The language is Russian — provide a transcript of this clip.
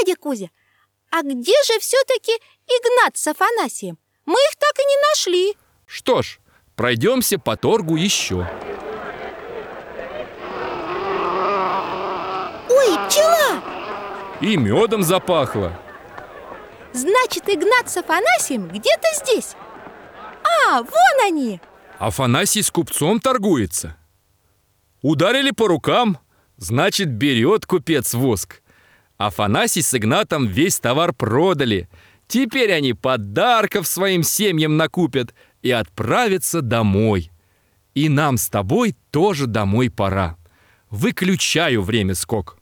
Дядя Кузя, а где же все-таки Игнат с Афанасием? Мы их так и не нашли. Что ж, пройдемся по торгу еще. Ой, пчела! И медом запахло. Значит, Игнат с Афанасием где-то здесь. А, вон они! Афанасий с купцом торгуется. Ударили по рукам, значит, берет купец воск. Афанасий с Игнатом весь товар продали. Теперь они подарков своим семьям накупят и отправятся домой. И нам с тобой тоже домой пора. Выключаю время скок.